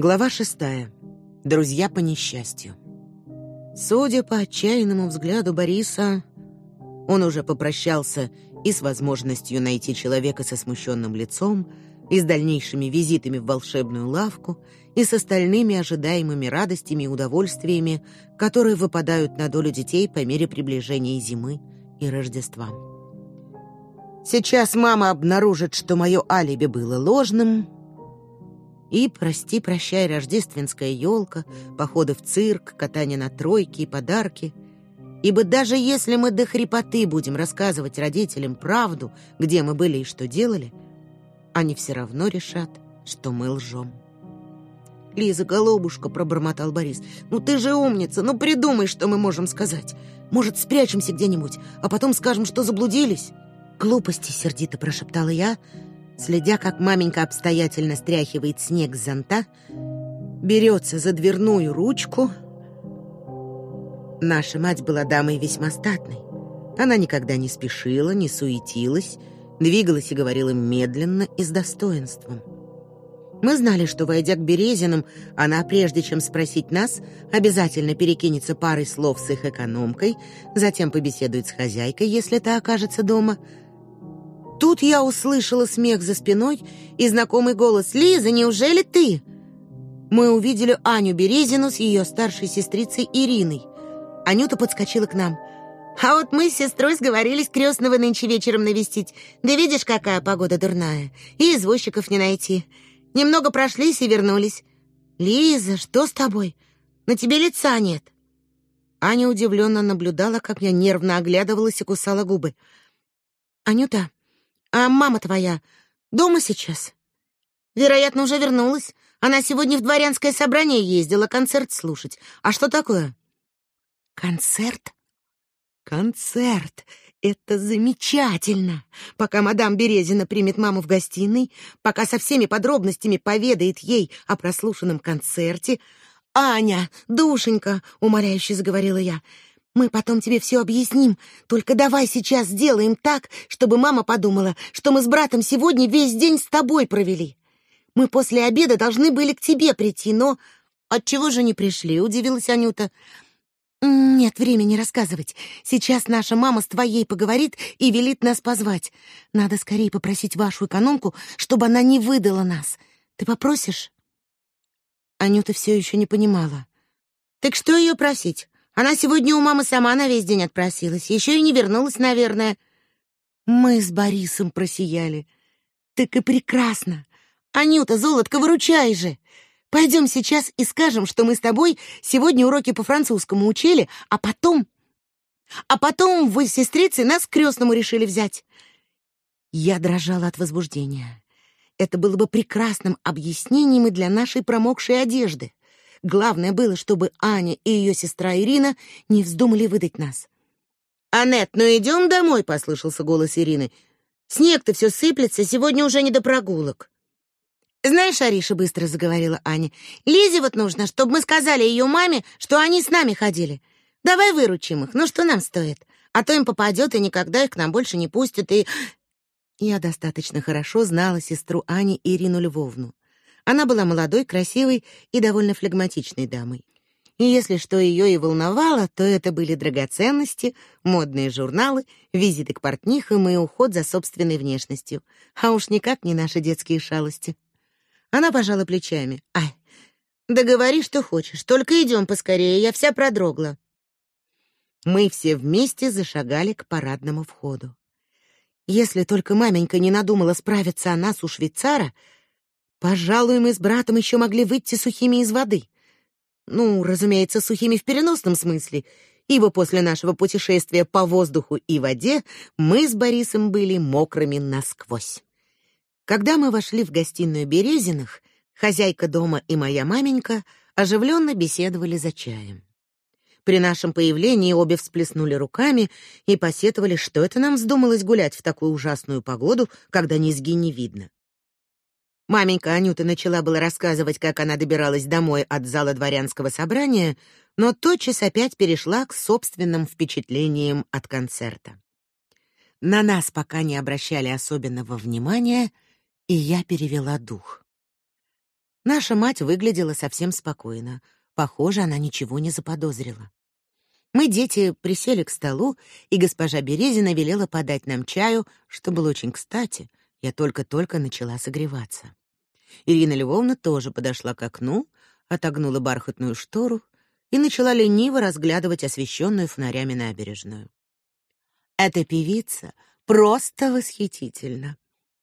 Глава шестая. Друзья по несчастью. Судя по отчаянному взгляду Бориса, он уже попрощался и с возможностью найти человека со смущенным лицом, и с дальнейшими визитами в волшебную лавку, и с остальными ожидаемыми радостями и удовольствиями, которые выпадают на долю детей по мере приближения зимы и Рождества. Сейчас мама обнаружит, что мое алиби было ложным, и прости-прощай рождественская елка, походы в цирк, катание на тройке и подарки. Ибо даже если мы до хрипоты будем рассказывать родителям правду, где мы были и что делали, они все равно решат, что мы лжем. «Лиза, голубушка», — пробормотал Борис, — «ну ты же умница, ну придумай, что мы можем сказать. Может, спрячемся где-нибудь, а потом скажем, что заблудились?» «Глупости», — сердито прошептала я, — следя, как маменька обстоятельно стряхивает снег с зонта, берется за дверную ручку. Наша мать была дамой весьма статной. Она никогда не спешила, не суетилась, двигалась и говорила медленно и с достоинством. Мы знали, что, войдя к Березиным, она, прежде чем спросить нас, обязательно перекинется парой слов с их экономкой, затем побеседует с хозяйкой, если та окажется дома — Тут я услышала смех за спиной и знакомый голос «Лиза, неужели ты?» Мы увидели Аню Березину с ее старшей сестрицей Ириной. Анюта подскочила к нам. «А вот мы с сестрой сговорились крестного нынче вечером навестить. Да видишь, какая погода дурная. И извозчиков не найти. Немного прошлись и вернулись. Лиза, что с тобой? На тебе лица нет». Аня удивленно наблюдала, как я нервно оглядывалась и кусала губы. «Анюта, а мама твоя дома сейчас? Вероятно, уже вернулась. Она сегодня в дворянское собрание ездила концерт слушать. А что такое? Концерт? Концерт. Это замечательно. Пока мадам Березина примет маму в гостиной, пока со всеми подробностями поведает ей о прослушанном концерте, Аня, душенька, умоляюще заговорила я. Мы потом тебе все объясним. Только давай сейчас сделаем так, чтобы мама подумала, что мы с братом сегодня весь день с тобой провели. Мы после обеда должны были к тебе прийти, но отчего же не пришли? удивилась Анюта. Нет времени рассказывать. Сейчас наша мама с твоей поговорит и велит нас позвать. Надо скорее попросить вашу экономку, чтобы она не выдала нас. Ты попросишь? Анюта все еще не понимала. Так что ее просить? Она сегодня у мамы сама на весь день отпросилась, еще и не вернулась, наверное. Мы с Борисом просияли. Так и прекрасно. Анюта, золотко, выручай же. Пойдем сейчас и скажем, что мы с тобой сегодня уроки по французскому учили, а потом... А потом вы с сестрицей нас к крестному решили взять. Я дрожала от возбуждения. Это было бы прекрасным объяснением и для нашей промокшей одежды. Главное было, чтобы Аня и ее сестра Ирина не вздумали выдать нас. «Анет, ну идем домой», — послышался голос Ирины. «Снег-то все сыплется, сегодня уже не до прогулок». «Знаешь, Ариша», — быстро заговорила Аня, «Лизе вот нужно, чтобы мы сказали ее маме, что они с нами ходили. Давай выручим их, ну что нам стоит? А то им попадет, и никогда их к нам больше не пустят, и...» Я достаточно хорошо знала сестру Ани Ирину Львовну. Она была молодой, красивой и довольно флегматичной дамой. И если что ее и волновало, то это были драгоценности, модные журналы, визиты к портнихам и уход за собственной внешностью. А уж никак не наши детские шалости. Она пожала плечами. «Ай, да говори, что хочешь, только идем поскорее, я вся продрогла». Мы все вместе зашагали к парадному входу. Если только маменька не надумала справиться о нас у швейцара, Пожалуй, мы с братом еще могли выйти сухими из воды. Ну, разумеется, сухими в переносном смысле, ибо после нашего путешествия по воздуху и воде мы с Борисом были мокрыми насквозь. Когда мы вошли в гостиную Березиных, хозяйка дома и моя маменька оживленно беседовали за чаем. При нашем появлении обе всплеснули руками и посетовали, что это нам вздумалось гулять в такую ужасную погоду, когда низги не видно. Маменька Анюта начала было рассказывать, как она добиралась домой от зала дворянского собрания, но тотчас опять перешла к собственным впечатлениям от концерта. На нас пока не обращали особенного внимания, и я перевела дух. Наша мать выглядела совсем спокойно. Похоже, она ничего не заподозрила. Мы, дети, присели к столу, и госпожа Березина велела подать нам чаю, что было очень кстати. Я только-только начала согреваться. Ирина Львовна тоже подошла к окну, отогнула бархатную штору и начала лениво разглядывать освещенную фонарями набережную. Эта певица просто восхитительна.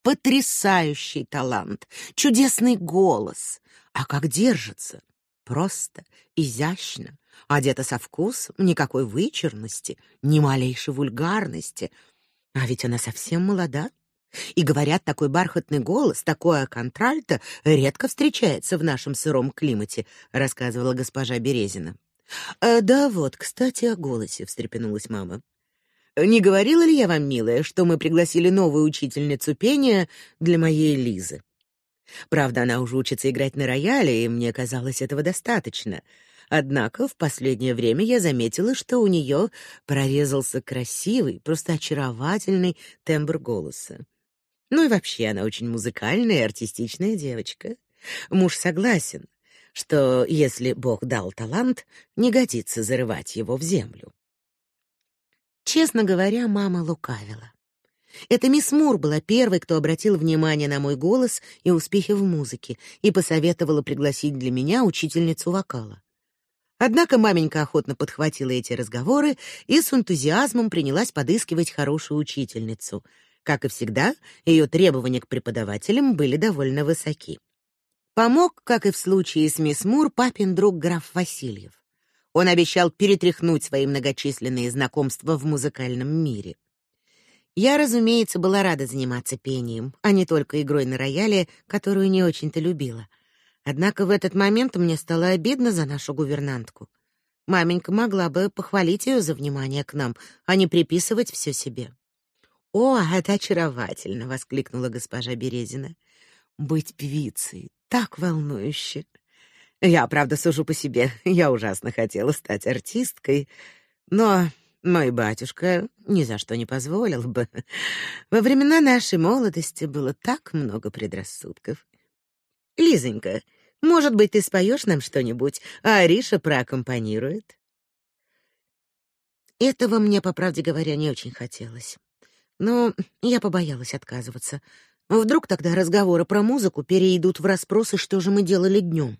Потрясающий талант, чудесный голос. А как держится? Просто, изящно, одета со вкусом, никакой вычурности, ни малейшей вульгарности. А ведь она совсем молода. И говорят, такой бархатный голос, такое контральто редко встречается в нашем сыром климате, рассказывала госпожа Березина. «Э, да вот, кстати, о голосе, встрепенулась мама. Не говорила ли я вам, милая, что мы пригласили новую учительницу пения для моей Лизы? Правда, она уже учится играть на рояле, и мне казалось этого достаточно. Однако в последнее время я заметила, что у нее прорезался красивый, просто очаровательный тембр голоса. Ну и вообще она очень музыкальная и артистичная девочка. Муж согласен, что если Бог дал талант, не годится зарывать его в землю. Честно говоря, мама лукавила. Это мисс Мур была первой, кто обратил внимание на мой голос и успехи в музыке и посоветовала пригласить для меня учительницу вокала. Однако маменька охотно подхватила эти разговоры и с энтузиазмом принялась подыскивать хорошую учительницу. Как и всегда, ее требования к преподавателям были довольно высоки. Помог, как и в случае с мисс Мур, папин друг граф Васильев. Он обещал перетряхнуть свои многочисленные знакомства в музыкальном мире. Я, разумеется, была рада заниматься пением, а не только игрой на рояле, которую не очень-то любила. Однако в этот момент мне стало обидно за нашу гувернантку. Маменька могла бы похвалить ее за внимание к нам, а не приписывать все себе. «О, это очаровательно!» — воскликнула госпожа Березина. «Быть певицей так волнующе!» Я, правда, сужу по себе. Я ужасно хотела стать артисткой, но мой батюшка ни за что не позволил бы. Во времена нашей молодости было так много предрассудков. Лизонька, может быть, ты споешь нам что-нибудь, а Ариша проаккомпанирует? Этого мне, по правде говоря, не очень хотелось. Но я побоялась отказываться. Вдруг тогда разговоры про музыку перейдут в расспросы, что же мы делали днем.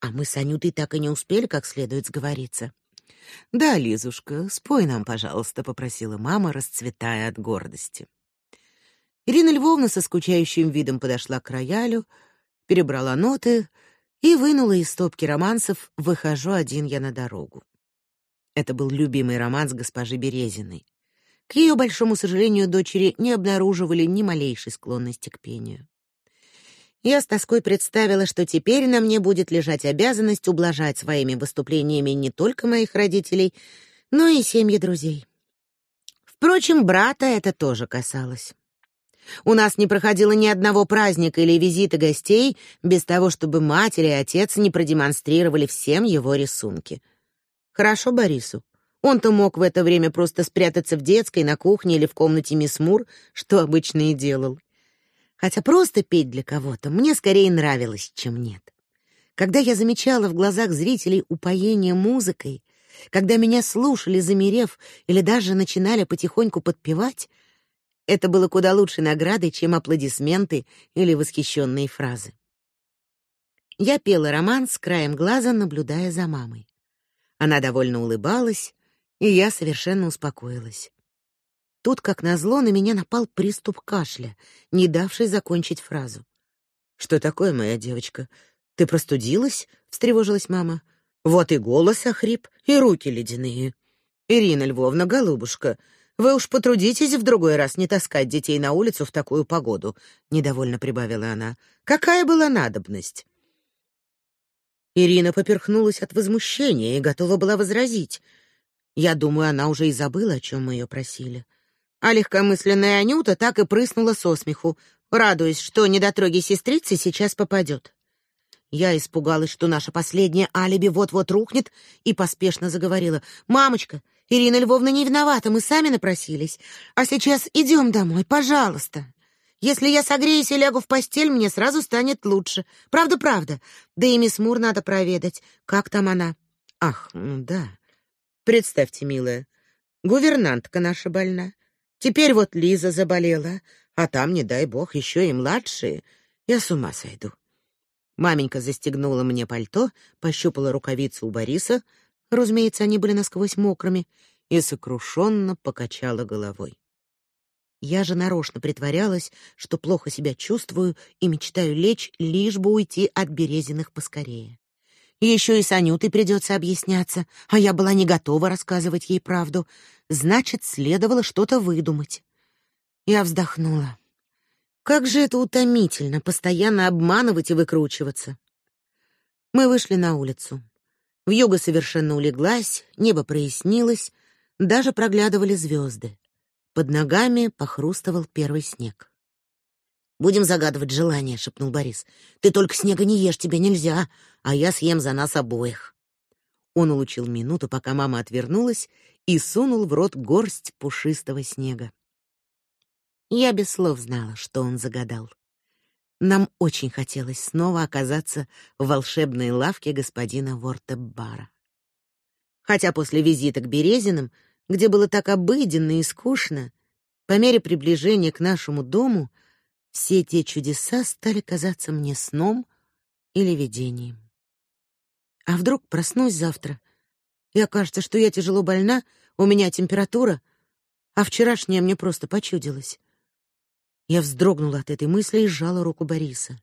А мы с Анютой так и не успели как следует сговориться. Да, Лизушка, спой нам, пожалуйста, попросила мама, расцветая от гордости. Ирина Львовна со скучающим видом подошла к роялю, перебрала ноты и вынула из стопки романсов «Выхожу один я на дорогу». Это был любимый романс госпожи Березиной. К ее большому сожалению, дочери не обнаруживали ни малейшей склонности к пению. Я с тоской представила, что теперь на мне будет лежать обязанность ублажать своими выступлениями не только моих родителей, но и семьи друзей. Впрочем, брата это тоже касалось. У нас не проходило ни одного праздника или визита гостей без того, чтобы мать или отец не продемонстрировали всем его рисунки. Хорошо Борису. Он-то мог в это время просто спрятаться в детской, на кухне или в комнате мисс Мур, что обычно и делал хотя просто петь для кого-то мне скорее нравилось, чем нет. Когда я замечала в глазах зрителей упоение музыкой, когда меня слушали, замерев, или даже начинали потихоньку подпевать, это было куда лучше наградой, чем аплодисменты или восхищенные фразы. Я пела роман с краем глаза, наблюдая за мамой. Она довольно улыбалась, и я совершенно успокоилась. Тут, как назло, на меня напал приступ кашля, не давший закончить фразу. Что такое, моя девочка? Ты простудилась? встревожилась мама. Вот и голос охрип, и руки ледяные. Ирина Львовна, голубушка, вы уж потрудитесь в другой раз не таскать детей на улицу в такую погоду, недовольно прибавила она. Какая была надобность? Ирина поперхнулась от возмущения и готова была возразить. Я думаю, она уже и забыла, о чем мы ее просили. А легкомысленная Анюта так и прыснула со смеху, радуясь, что недотроги сестрицы сейчас попадет. Я испугалась, что наше последнее алиби вот-вот рухнет, и поспешно заговорила: "Мамочка, Ирина Львовна не виновата, мы сами напросились. А сейчас идем домой, пожалуйста. Если я согреюсь и лягу в постель, мне сразу станет лучше. Правда-правда. Да и мисс Мур надо проведать. Как там она? Ах, ну да. Представьте, милая, гувернантка наша больна. Теперь вот Лиза заболела, а там, не дай бог, еще и младшие. Я с ума сойду. Маменька застегнула мне пальто, пощупала рукавицу у Бориса, разумеется, они были насквозь мокрыми, и сокрушенно покачала головой. Я же нарочно притворялась, что плохо себя чувствую и мечтаю лечь, лишь бы уйти от Березиных поскорее. Еще и с Анютой придется объясняться, а я была не готова рассказывать ей правду. Значит, следовало что-то выдумать. Я вздохнула. Как же это утомительно постоянно обманывать и выкручиваться. Мы вышли на улицу. Вьюга совершенно улеглась, небо прояснилось, даже проглядывали звезды. Под ногами похрустывал первый снег. Будем загадывать желание, шепнул Борис. Ты только снега не ешь, тебе нельзя, а я съем за нас обоих. Он улучил минуту, пока мама отвернулась, и сунул в рот горсть пушистого снега. Я без слов знала, что он загадал. Нам очень хотелось снова оказаться в волшебной лавке господина Вортеббара. Хотя после визита к Березиным где было так обыденно и скучно, по мере приближения к нашему дому все те чудеса стали казаться мне сном или видением. А вдруг проснусь завтра, и окажется, что я тяжело больна, у меня температура, а вчерашняя мне просто почудилась. Я вздрогнула от этой мысли и сжала руку Бориса.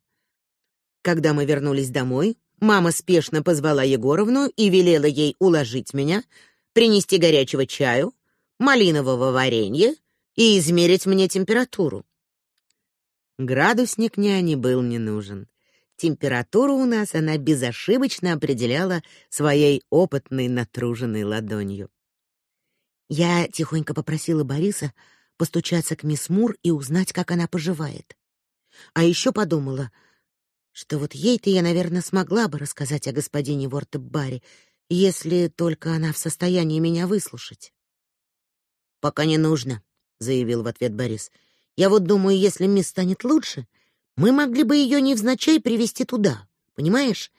Когда мы вернулись домой, мама спешно позвала Егоровну и велела ей уложить меня, принести горячего чаю, малинового варенья и измерить мне температуру. Градусник няне был не нужен. Температуру у нас она безошибочно определяла своей опытной натруженной ладонью. Я тихонько попросила Бориса постучаться к мисс Мур и узнать, как она поживает. А еще подумала, что вот ей-то я, наверное, смогла бы рассказать о господине Вортеббаре, если только она в состоянии меня выслушать. Пока не нужно, заявил в ответ Борис. Я вот думаю, если мисс станет лучше, мы могли бы ее невзначай привести туда, понимаешь?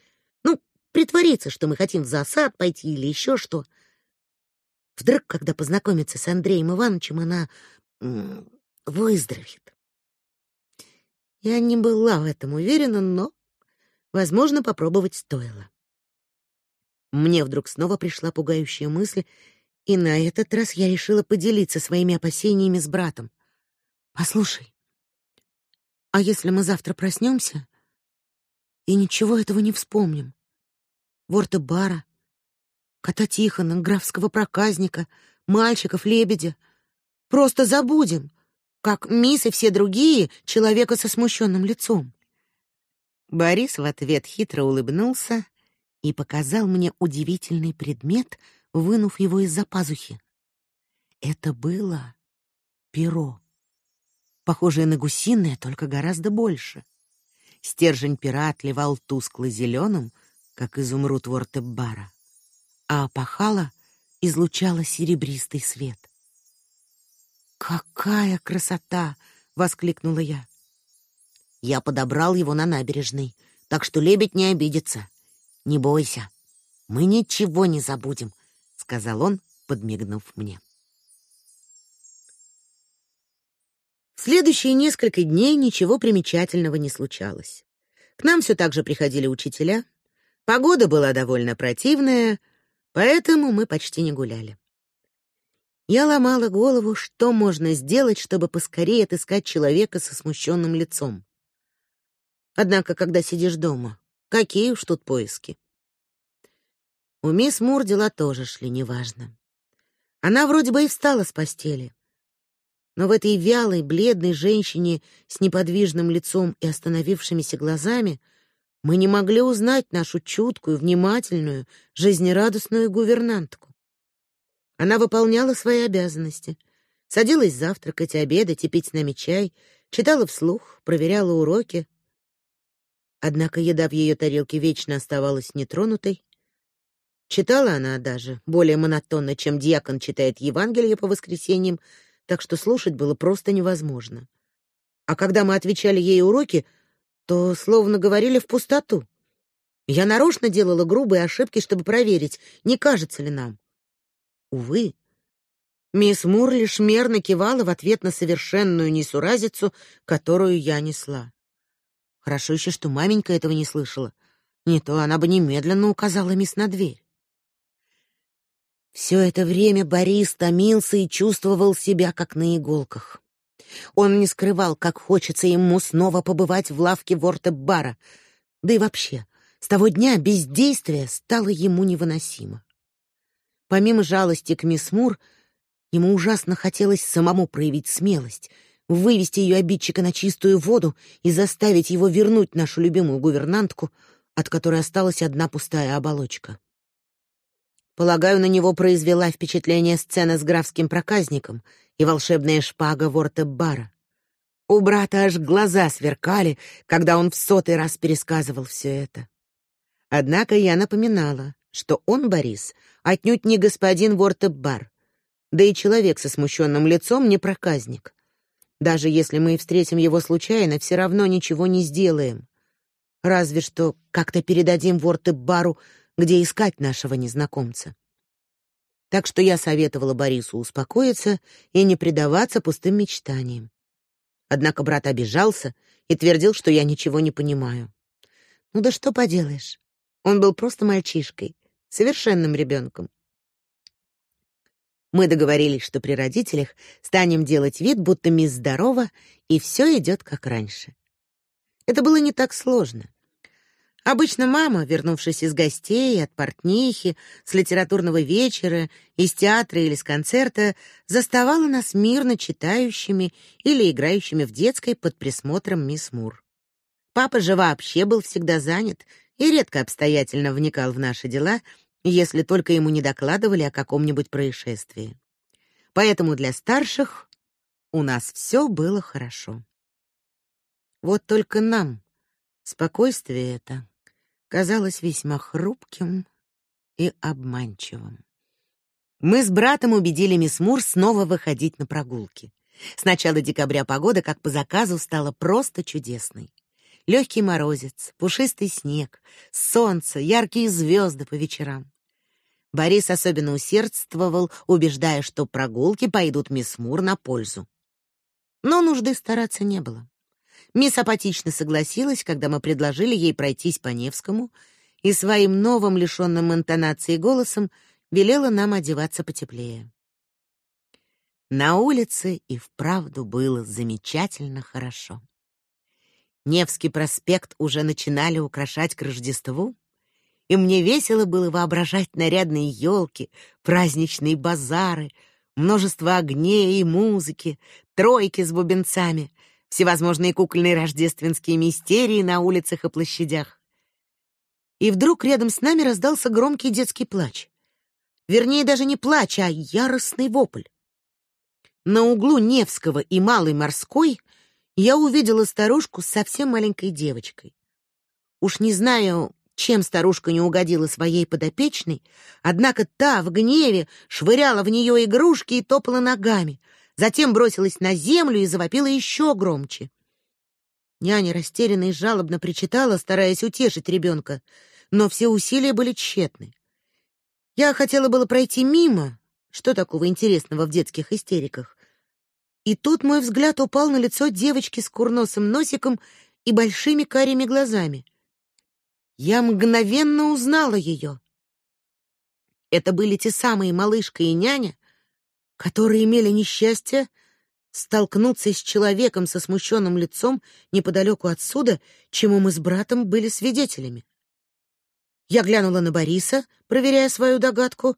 Ну, притвориться, что мы хотим в засад пойти или еще что. Вдруг, когда познакомится с Андреем Ивановичем, она выздоровеет. Я не была в этом уверена, но, возможно, попробовать стоило. Мне вдруг снова пришла пугающая мысль, и на этот раз я решила поделиться своими опасениями с братом. Послушай, а если мы завтра проснемся и ничего этого не вспомним? Ворта бара, кота Тихона, графского проказника, мальчиков, лебедя. Просто забудем, как мисс и все другие, человека со смущенным лицом. Борис в ответ хитро улыбнулся и показал мне удивительный предмет, вынув его из-за пазухи. Это было перо, похожее на гусиное, только гораздо больше. Стержень пера отливал тускло зеленым, как изумруд Вортеббара, а опахало излучало серебристый свет. Какая красота, воскликнула я. Я подобрал его на набережной, так что лебедь не обидится. Не бойся, мы ничего не забудем, сказал он, подмигнув мне. В следующие несколько дней ничего примечательного не случалось. К нам все так же приходили учителя. Погода была довольно противная, поэтому мы почти не гуляли. Я ломала голову, что можно сделать, чтобы поскорее отыскать человека со смущенным лицом. Однако, когда сидишь дома, Какие уж тут поиски. У мисс Мур дела тоже шли неважно. Она вроде бы и встала с постели. Но в этой вялой, бледной женщине с неподвижным лицом и остановившимися глазами мы не могли узнать нашу чуткую, внимательную, жизнерадостную гувернантку. Она выполняла свои обязанности. Садилась завтракать, обедать и пить с нами чай, читала вслух, проверяла уроки, Однако еда в ее тарелке вечно оставалась нетронутой. Читала она даже более монотонно, чем диакон читает Евангелие по воскресеньям, так что слушать было просто невозможно. А когда мы отвечали ей уроки, то словно говорили в пустоту. Я нарочно делала грубые ошибки, чтобы проверить, не кажется ли нам. Увы, мисс Мур лишь мерно кивала в ответ на совершенную несуразицу, которую я несла. Хорошо еще, что маменька этого не слышала. Не то она бы немедленно указала мисс на дверь. Все это время Борис томился и чувствовал себя как на иголках. Он не скрывал, как хочется ему снова побывать в лавке Ворте-бара. Да и вообще, с того дня бездействие стало ему невыносимо. Помимо жалости к мисс Мур, ему ужасно хотелось самому проявить смелость, вывести ее обидчика на чистую воду и заставить его вернуть нашу любимую гувернантку, от которой осталась одна пустая оболочка. Полагаю, на него произвела впечатление сцена с графским проказником и волшебная шпага Ворте-бара. У брата аж глаза сверкали, когда он в сотый раз пересказывал все это. Однако я напоминала, что он, Борис, отнюдь не господин Вортебар, да и человек со смущенным лицом не проказник. Даже если мы и встретим его случайно, все равно ничего не сделаем. Разве что как-то передадим Вортебару, где искать нашего незнакомца. Так что я советовала Борису успокоиться и не предаваться пустым мечтаниям. Однако брат обижался и твердил, что я ничего не понимаю. Ну да что поделаешь? Он был просто мальчишкой, совершенным ребенком. Мы договорились, что при родителях станем делать вид, будто мисс здорова, и все идет как раньше. Это было не так сложно. Обычно мама, вернувшись из гостей, от портнихи, с литературного вечера, из театра или с концерта, заставала нас мирно читающими или играющими в детской под присмотром мисс Мур. Папа же вообще был всегда занят и редко обстоятельно вникал в наши дела, если только ему не докладывали о каком-нибудь происшествии. Поэтому для старших у нас все было хорошо. Вот только нам спокойствие это казалось весьма хрупким и обманчивым. Мы с братом убедили мисс Мур снова выходить на прогулки. С начала декабря погода, как по заказу, стала просто чудесной. Легкий морозец, пушистый снег, солнце, яркие звезды по вечерам. Борис особенно усердствовал, убеждая, что прогулки пойдут мисс Мур на пользу. Но нужды стараться не было. Мисс апатично согласилась, когда мы предложили ей пройтись по Невскому, и своим новым лишенным интонации голосом велела нам одеваться потеплее. На улице и вправду было замечательно хорошо. Невский проспект уже начинали украшать к Рождеству, и мне весело было воображать нарядные елки, праздничные базары, множество огней и музыки, тройки с бубенцами, всевозможные кукольные рождественские мистерии на улицах и площадях. И вдруг рядом с нами раздался громкий детский плач. Вернее, даже не плач, а яростный вопль. На углу Невского и Малой Морской — я увидела старушку с совсем маленькой девочкой. Уж не знаю, чем старушка не угодила своей подопечной, однако та в гневе швыряла в нее игрушки и топала ногами, затем бросилась на землю и завопила еще громче. Няня растерянно и жалобно причитала, стараясь утешить ребенка, но все усилия были тщетны. Я хотела было пройти мимо, что такого интересного в детских истериках, и тут мой взгляд упал на лицо девочки с курносым носиком и большими карими глазами. Я мгновенно узнала ее. Это были те самые малышка и няня, которые имели несчастье столкнуться с человеком со смущенным лицом неподалеку отсюда, чему мы с братом были свидетелями. Я глянула на Бориса, проверяя свою догадку,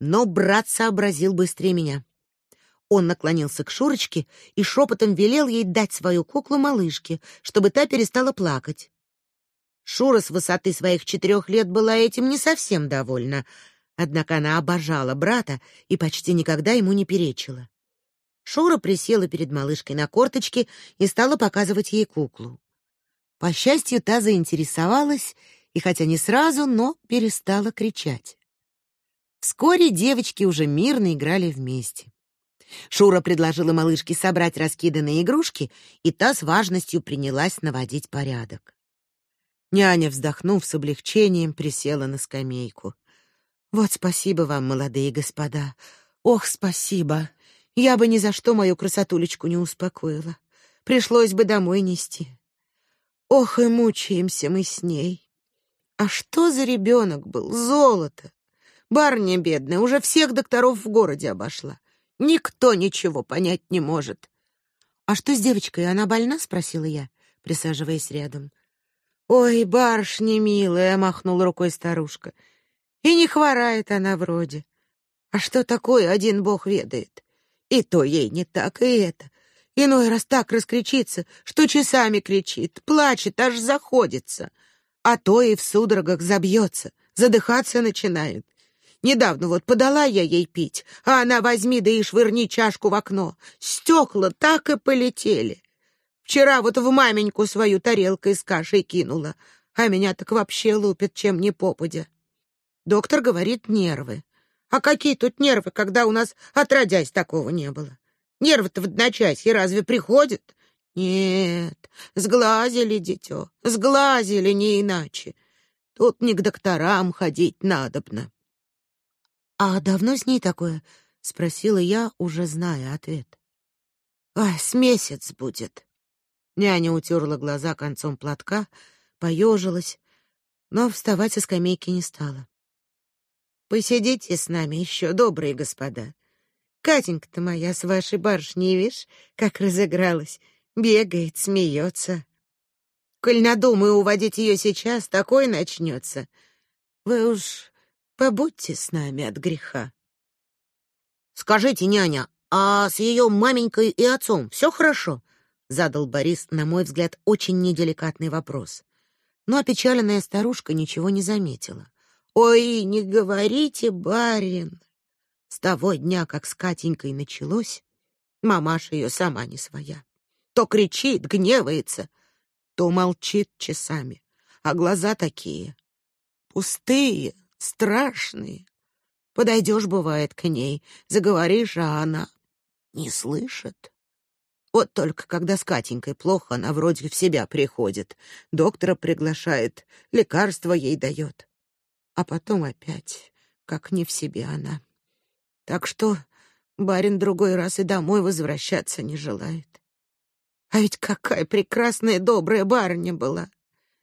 но брат сообразил быстрее меня. Он наклонился к Шурочке и шепотом велел ей дать свою куклу малышке, чтобы та перестала плакать. Шура с высоты своих четырех лет была этим не совсем довольна, однако она обожала брата и почти никогда ему не перечила. Шура присела перед малышкой на корточки и стала показывать ей куклу. По счастью, та заинтересовалась и хотя не сразу, но перестала кричать. Вскоре девочки уже мирно играли вместе. Шура предложила малышке собрать раскиданные игрушки, и та с важностью принялась наводить порядок. Няня, вздохнув с облегчением, присела на скамейку. Вот спасибо вам, молодые господа. Ох, спасибо. Я бы ни за что мою красотулечку не успокоила. Пришлось бы домой нести. Ох, и мучаемся мы с ней. А что за ребенок был? Золото. Барня бедная уже всех докторов в городе обошла. Никто ничего понять не может. А что с девочкой? Она больна, спросила я, присаживаясь рядом. Ой, барышня милая, махнула рукой старушка. И не хворает она вроде. А что такое, один бог ведает. И то ей не так, и это. Иной раз так раскричится, что часами кричит, плачет, аж заходится. А то и в судорогах забьется, задыхаться начинает. Недавно вот подала я ей пить, а она возьми да и швырни чашку в окно. Стекла так и полетели. Вчера вот в маменьку свою тарелкой с кашей кинула, а меня так вообще лупит, чем не попадя. Доктор говорит, нервы. А какие тут нервы, когда у нас отродясь такого не было? Нервы-то в одночасье разве приходят? Нет, сглазили дитё, сглазили не иначе. Тут не к докторам ходить надобно. А давно с ней такое? спросила я, уже зная ответ. Ай, с месяц будет. Няня утерла глаза концом платка, поежилась, но вставать со скамейки не стала. Посидите с нами еще, добрые господа. Катенька-то моя с вашей барышней, видишь, как разыгралась, бегает, смеется. Коль надумаю уводить ее сейчас, такое начнется. Вы уж Побудьте с нами от греха. Скажите, няня, а с ее маменькой и отцом все хорошо? задал Борис, на мой взгляд, очень неделикатный вопрос. Но опечаленная старушка ничего не заметила. Ой, не говорите, барин. С того дня, как с Катенькой началось, мамаша ее сама не своя. То кричит, гневается, то молчит часами, а глаза такие пустые, страшные. Подойдешь, бывает, к ней, заговоришь, а она не слышит. Вот только когда с Катенькой плохо, она вроде в себя приходит, доктора приглашает, лекарства ей дает. А потом опять, как не в себе она. Так что барин другой раз и домой возвращаться не желает. А ведь какая прекрасная добрая барыня была.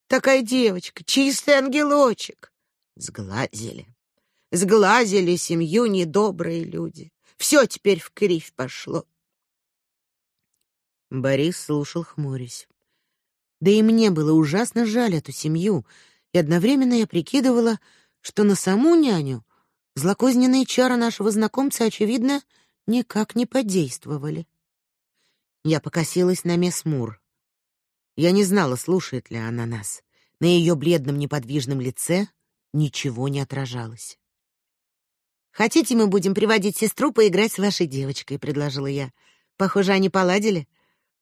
Такая девочка, чистый ангелочек. Сглазили. Сглазили семью недобрые люди. Все теперь в кривь пошло. Борис слушал хмурясь. Да и мне было ужасно жаль эту семью, и одновременно я прикидывала, что на саму няню злокозненные чары нашего знакомца, очевидно, никак не подействовали. Я покосилась на мисс Мур. Я не знала, слушает ли она нас. На ее бледном неподвижном лице ничего не отражалось. Хотите, мы будем приводить сестру поиграть с вашей девочкой, предложила я. Похоже, они поладили.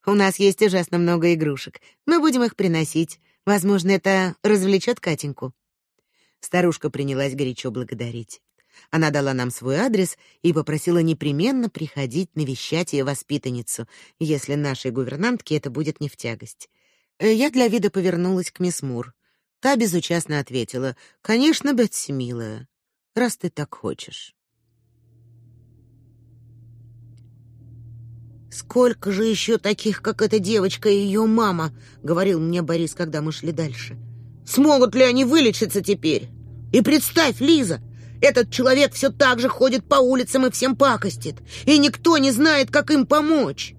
У нас есть ужасно много игрушек. Мы будем их приносить. Возможно, это развлечет Катеньку. Старушка принялась горячо благодарить. Она дала нам свой адрес и попросила непременно приходить навещать ее воспитанницу, если нашей гувернантке это будет не в тягость. Я для вида повернулась к мисс Мур. Та безучастно ответила: "Конечно, Бетси, милая, раз ты так хочешь". Сколько же еще таких, как эта девочка и ее мама, говорил мне Борис, когда мы шли дальше. Смогут ли они вылечиться теперь? И представь, Лиза, этот человек все так же ходит по улицам и всем пакостит, и никто не знает, как им помочь.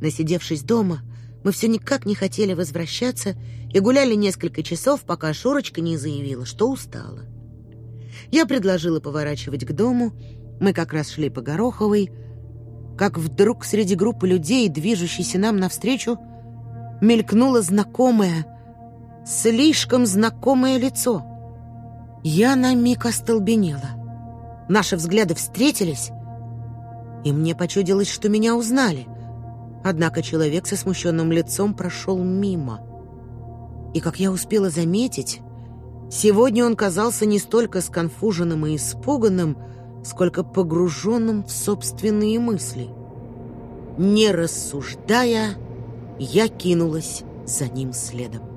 Насидевшись дома, мы все никак не хотели возвращаться и гуляли несколько часов, пока Шурочка не заявила, что устала. Я предложила поворачивать к дому. Мы как раз шли по Гороховой, как вдруг среди группы людей, движущейся нам навстречу, мелькнуло знакомое, слишком знакомое лицо. Я на миг остолбенела. Наши взгляды встретились, и мне почудилось, что меня узнали. Однако человек со смущенным лицом прошел мимо. И, как я успела заметить, сегодня он казался не столько сконфуженным и испуганным, сколько погруженным в собственные мысли. Не рассуждая, я кинулась за ним следом.